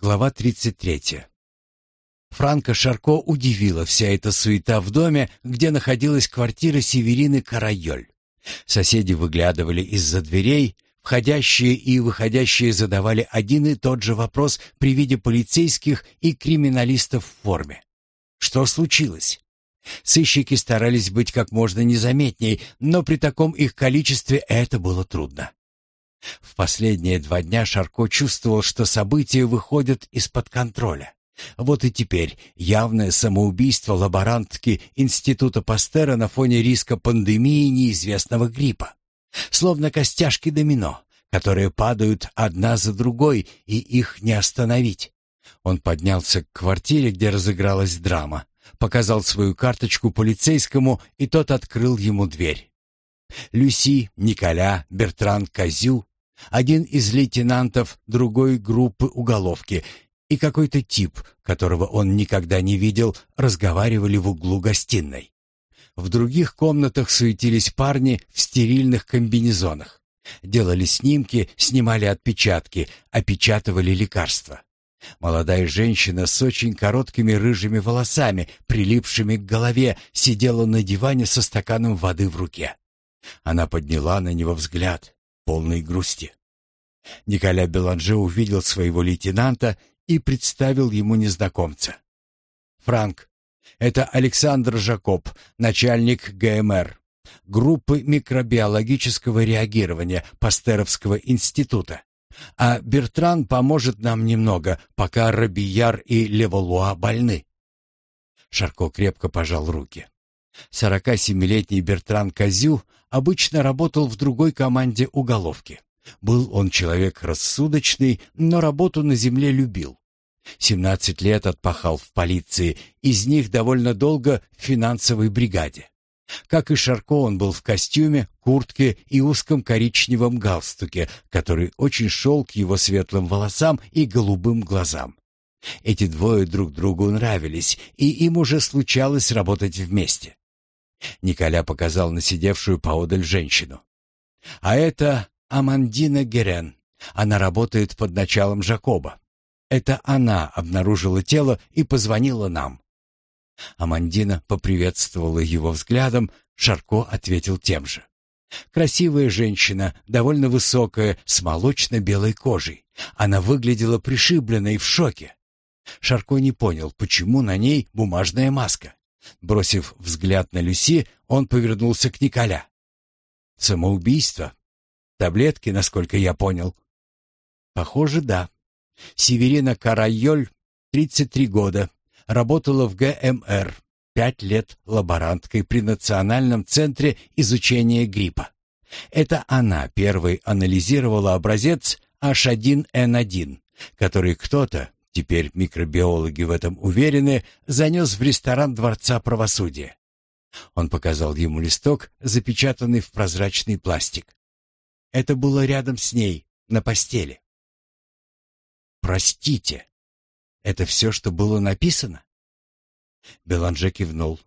Глава 33. Франко Шарко удивила вся эта суета в доме, где находилась квартира Северины Карайоль. Соседи выглядывали из-за дверей, входящие и выходящие задавали один и тот же вопрос при виде полицейских и криминалистов в форме. Что случилось? Сыщики старались быть как можно незаметней, но при таком их количестве это было трудно. В последние два дня Шарко чувствовал, что события выходят из-под контроля. Вот и теперь явное самоубийство лаборантки Института Пастера на фоне риска пандемии неизвестного гриппа. Словно костяшки домино, которые падают одна за другой, и их не остановить. Он поднялся к квартире, где разыгралась драма, показал свою карточку полицейскому, и тот открыл ему дверь. Люси, Николя, Бертран Казю, один из лейтенантов другой группы уголовки и какой-то тип, которого он никогда не видел, разговаривали в углу гостиной. В других комнатах суетились парни в стерильных комбинезонах. Делали снимки, снимали отпечатки, опечатывали лекарства. Молодая женщина с очень короткими рыжими волосами, прилипшими к голове, сидела на диване со стаканом воды в руке. Она подняла на него взгляд, полный грусти. Николя Беланже увидел своего лейтенанта и представил ему незнакомца. «Франк, это Александр Жакоб, начальник ГМР, группы микробиологического реагирования Пастеровского института. А Бертран поможет нам немного, пока Робияр и Леволуа больны». Шарко крепко пожал руки. 47-летний Бертран Казю обычно работал в другой команде уголовки. Был он человек рассудочный, но работу на земле любил. 17 лет отпахал в полиции, из них довольно долго в финансовой бригаде. Как и Шарко, он был в костюме, куртке и узком коричневом галстуке, который очень шел к его светлым волосам и голубым глазам. Эти двое друг другу нравились, и им уже случалось работать вместе. Николя показал на сидевшую поодаль женщину. «А это Амандина Герен. Она работает под началом Жакоба. Это она обнаружила тело и позвонила нам». Амандина поприветствовала его взглядом, Шарко ответил тем же. Красивая женщина, довольно высокая, с молочно-белой кожей. Она выглядела пришибленной в шоке. Шарко не понял, почему на ней бумажная маска. Бросив взгляд на Люси, он повернулся к Николя. «Самоубийство? Таблетки, насколько я понял?» «Похоже, да. Северина Карайоль, 33 года, работала в ГМР, пять лет лаборанткой при Национальном центре изучения гриппа. Это она первой анализировала образец H1N1, который кто-то, теперь микробиологи в этом уверены, занес в ресторан Дворца правосудия. Он показал ему листок, запечатанный в прозрачный пластик. Это было рядом с ней, на постели. «Простите, это все, что было написано?» Беланже кивнул.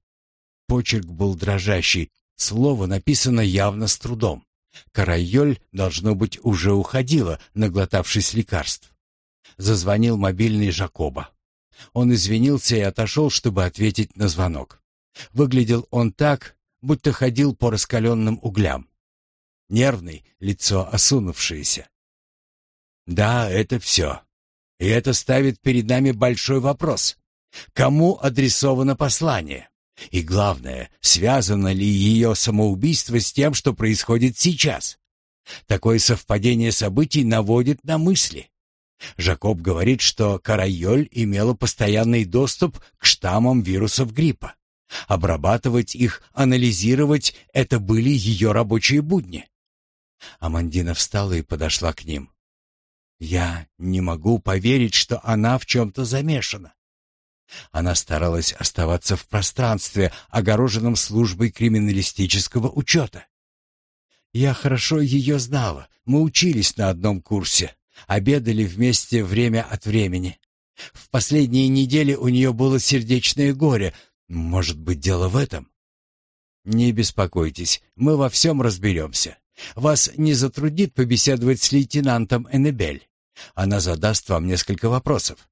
Почерк был дрожащий, слово написано явно с трудом. Карайоль, должно быть, уже уходила, наглотавшись лекарств. Зазвонил мобильный Жакоба. Он извинился и отошел, чтобы ответить на звонок. Выглядел он так, будто ходил по раскаленным углям. Нервный, лицо осунувшееся. «Да, это все. И это ставит перед нами большой вопрос. Кому адресовано послание? И главное, связано ли ее самоубийство с тем, что происходит сейчас? Такое совпадение событий наводит на мысли. Жакоб говорит, что Карайоль имела постоянный доступ к штаммам вирусов гриппа. Обрабатывать их, анализировать — это были ее рабочие будни. Амандина встала и подошла к ним. «Я не могу поверить, что она в чем-то замешана». Она старалась оставаться в пространстве, огороженном службой криминалистического учета. «Я хорошо ее знала. Мы учились на одном курсе обедали вместе время от времени. В последние недели у нее было сердечное горе. Может быть, дело в этом? Не беспокойтесь, мы во всем разберемся. Вас не затруднит побеседовать с лейтенантом Эннебель. Она задаст вам несколько вопросов.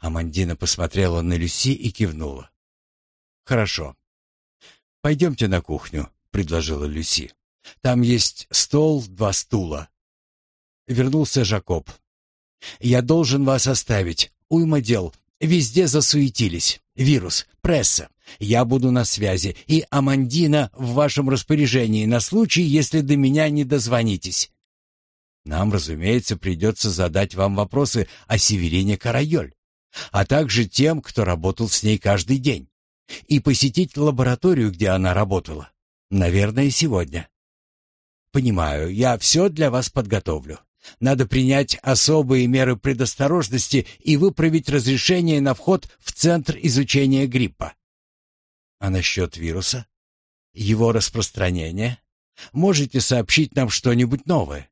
Амандина посмотрела на Люси и кивнула. Хорошо. Пойдемте на кухню, предложила Люси. Там есть стол, два стула. Вернулся Жакоб. Я должен вас оставить. Уйма дел. Везде засуетились. Вирус, пресса. Я буду на связи, и Амандина в вашем распоряжении на случай, если до меня не дозвонитесь. Нам, разумеется, придется задать вам вопросы о Северине Карайоль, а также тем, кто работал с ней каждый день, и посетить лабораторию, где она работала. Наверное, сегодня. Понимаю, я все для вас подготовлю. Надо принять особые меры предосторожности и выправить разрешение на вход в Центр изучения гриппа. А насчет вируса? Его распространения? Можете сообщить нам что-нибудь новое?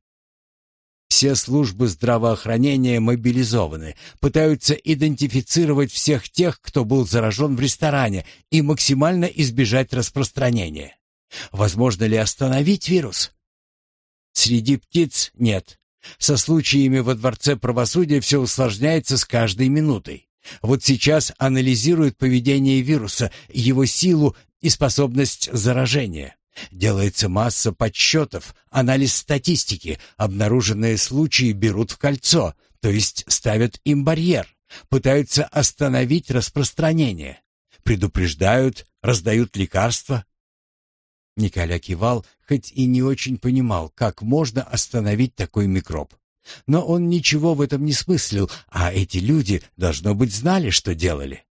Все службы здравоохранения мобилизованы, пытаются идентифицировать всех тех, кто был заражен в ресторане, и максимально избежать распространения. Возможно ли остановить вирус? Среди птиц нет. Со случаями во Дворце правосудия все усложняется с каждой минутой. Вот сейчас анализируют поведение вируса, его силу и способность заражения. Делается масса подсчетов, анализ статистики, обнаруженные случаи берут в кольцо, то есть ставят им барьер, пытаются остановить распространение, предупреждают, раздают лекарства. Николя кивал, хоть и не очень понимал, как можно остановить такой микроб. Но он ничего в этом не смыслил, а эти люди, должно быть, знали, что делали.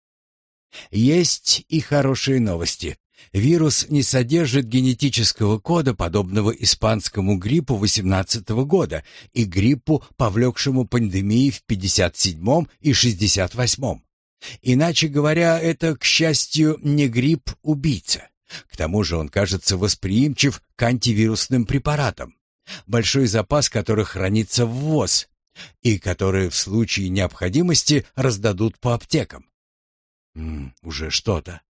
Есть и хорошие новости. Вирус не содержит генетического кода, подобного испанскому гриппу 18 -го года и гриппу, повлекшему пандемии в 57 и 68. Иначе говоря, это, к счастью, не грипп-убийца. К тому же он кажется восприимчив к антивирусным препаратам большой запас которых хранится в ВОЗ и которые в случае необходимости раздадут по аптекам. М уже что-то.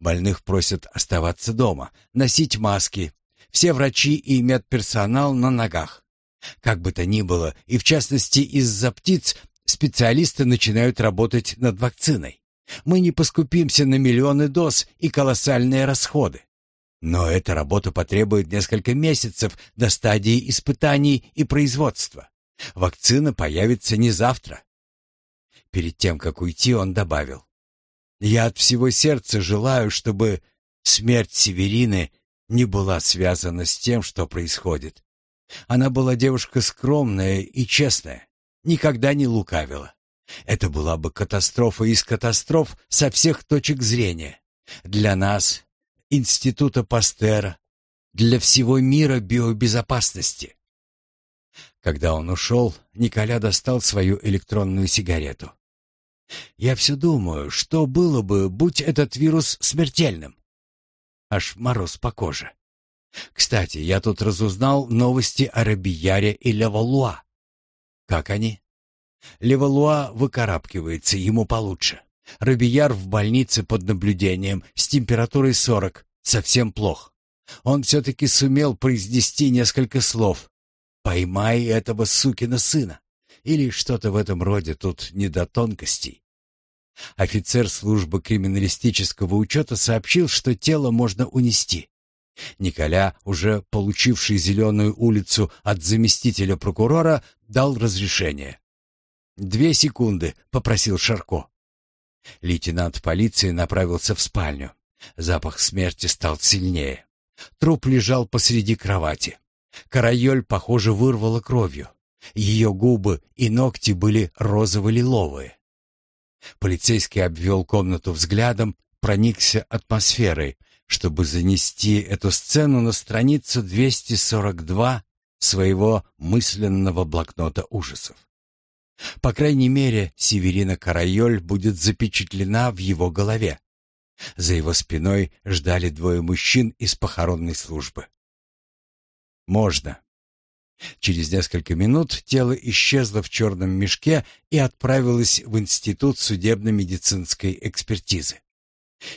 Больных просят оставаться дома, носить маски. Все врачи и медперсонал на ногах. Как бы то ни было, и в частности из-за птиц, специалисты начинают работать над вакциной. Мы не поскупимся на миллионы доз и колоссальные расходы. Но эта работа потребует несколько месяцев до стадии испытаний и производства. Вакцина появится не завтра. Перед тем, как уйти, он добавил. «Я от всего сердца желаю, чтобы смерть Северины не была связана с тем, что происходит. Она была девушка скромная и честная, никогда не лукавила. Это была бы катастрофа из катастроф со всех точек зрения. Для нас, Института Пастера, для всего мира биобезопасности. Когда он ушел, Николя достал свою электронную сигарету. Я все думаю, что было бы, будь этот вирус смертельным. Аж мороз по коже. Кстати, я тут разузнал новости о Робияре и Левалуа. Как они? Левалуа выкарабкивается, ему получше. Робияр в больнице под наблюдением с температурой 40, совсем плох. Он все-таки сумел произнести несколько слов. «Поймай этого сукина сына» или что-то в этом роде, тут не до тонкостей. Офицер службы криминалистического учета сообщил, что тело можно унести. Николя, уже получивший зеленую улицу от заместителя прокурора, дал разрешение. «Две секунды», — попросил Шарко. Лейтенант полиции направился в спальню. Запах смерти стал сильнее. Труп лежал посреди кровати. Карайоль, похоже, вырвала кровью. Ее губы и ногти были розово-лиловые. Полицейский обвел комнату взглядом, проникся атмосферой, чтобы занести эту сцену на страницу 242 своего мысленного блокнота ужасов. По крайней мере, Северина Карайоль будет запечатлена в его голове. За его спиной ждали двое мужчин из похоронной службы. «Можно». Через несколько минут тело исчезло в черном мешке и отправилось в Институт судебно-медицинской экспертизы.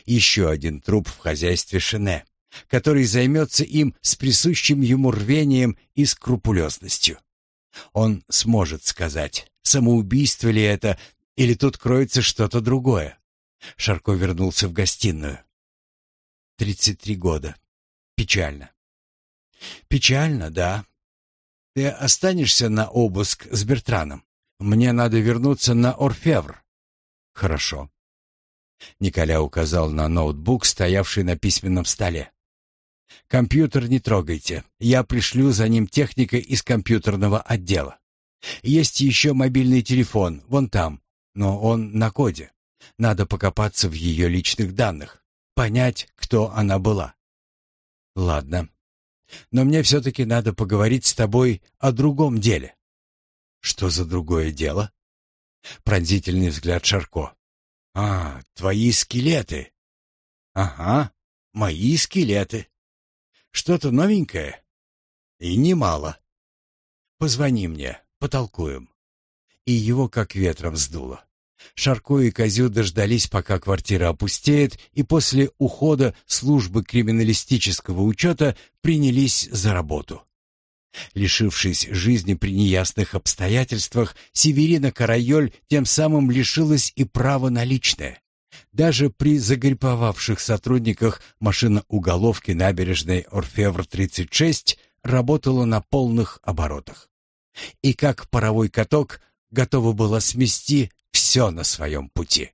Еще один труп в хозяйстве Шене, который займется им с присущим ему рвением и скрупулезностью. Он сможет сказать, самоубийство ли это, или тут кроется что-то другое. Шарко вернулся в гостиную. Тридцать три года. Печально. Печально, да. Ты останешься на обыск с Бертраном? Мне надо вернуться на Орфевр. Хорошо. Николя указал на ноутбук, стоявший на письменном столе. Компьютер не трогайте. Я пришлю за ним техника из компьютерного отдела. Есть еще мобильный телефон, вон там, но он на коде. Надо покопаться в ее личных данных, понять, кто она была. Ладно. Но мне все-таки надо поговорить с тобой о другом деле. Что за другое дело? Пронзительный взгляд Шарко. А, твои скелеты. Ага, мои скелеты. Что-то новенькое? И немало. Позвони мне, потолкуем. И его как ветром сдуло. Шарко и Козю дождались, пока квартира опустеет, и после ухода службы криминалистического учета принялись за работу. Лишившись жизни при неясных обстоятельствах, Северина Карайоль тем самым лишилась и права на личное. Даже при загриповавших сотрудниках машина уголовки набережной Орфевр-36 работала на полных оборотах. И как паровой каток готова была смести все на своем пути.